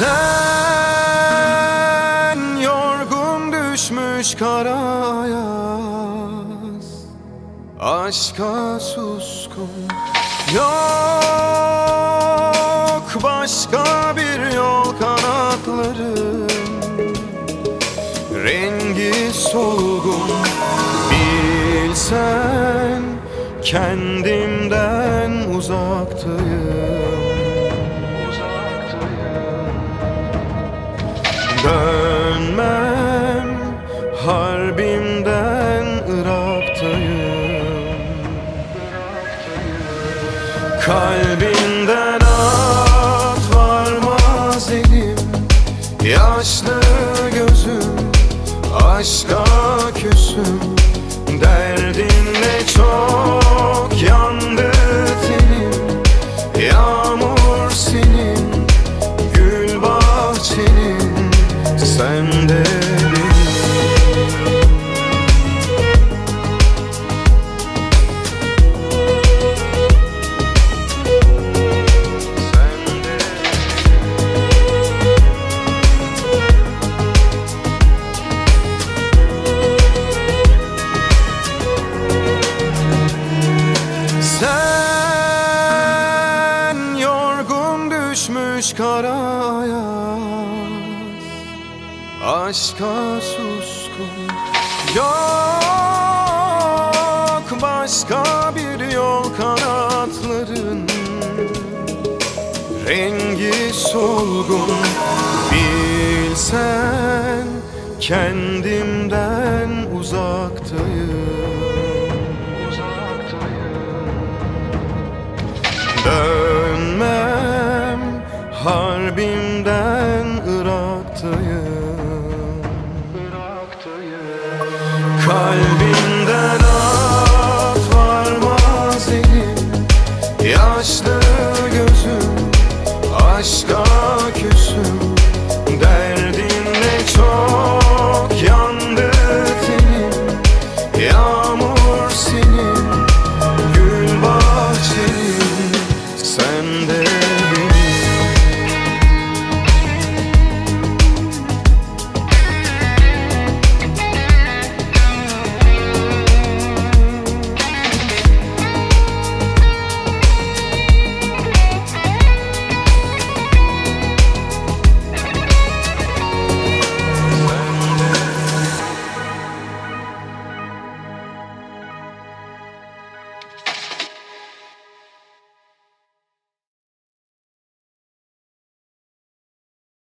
Sen yorgun düşmüş karayaz Aşka suskun. Yok başka bir yol kanatların Rengi solgun. Bilsen kendimden uzaktayım. Harbimden Irak'tayım Kalbinden at varmaz elim. Yaşlı gözüm aşka küsüm. Derdinle çok düşmüş kara ayaz Aşka suskun. Yok başka bir yol kanatların Rengi solgun. Bilsen kendimden günden Irak'tayım Kalbimden at var mazinin Yaşlı gözüm aşka